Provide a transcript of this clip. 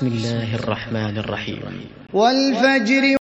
بسم الله الرحمن الرحيم. والفجر